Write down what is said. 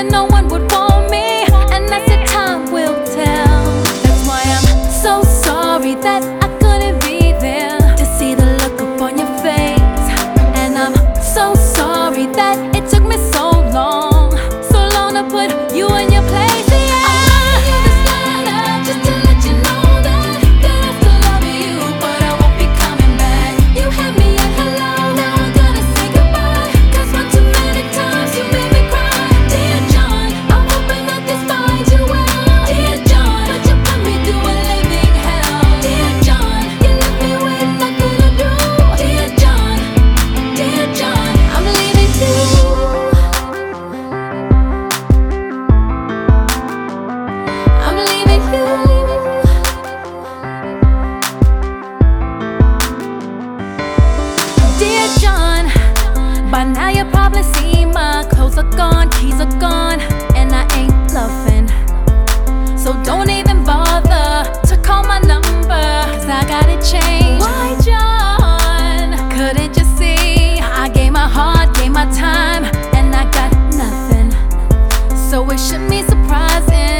and no vacation. By now you probably see my clothes are gone, keys are gone, and I ain't bluffing. So don't even bother to call my number, cause I gotta change. Why, John? Couldn't you see? I gave my heart, gave my time, and I got nothing. So it shouldn't be surprising.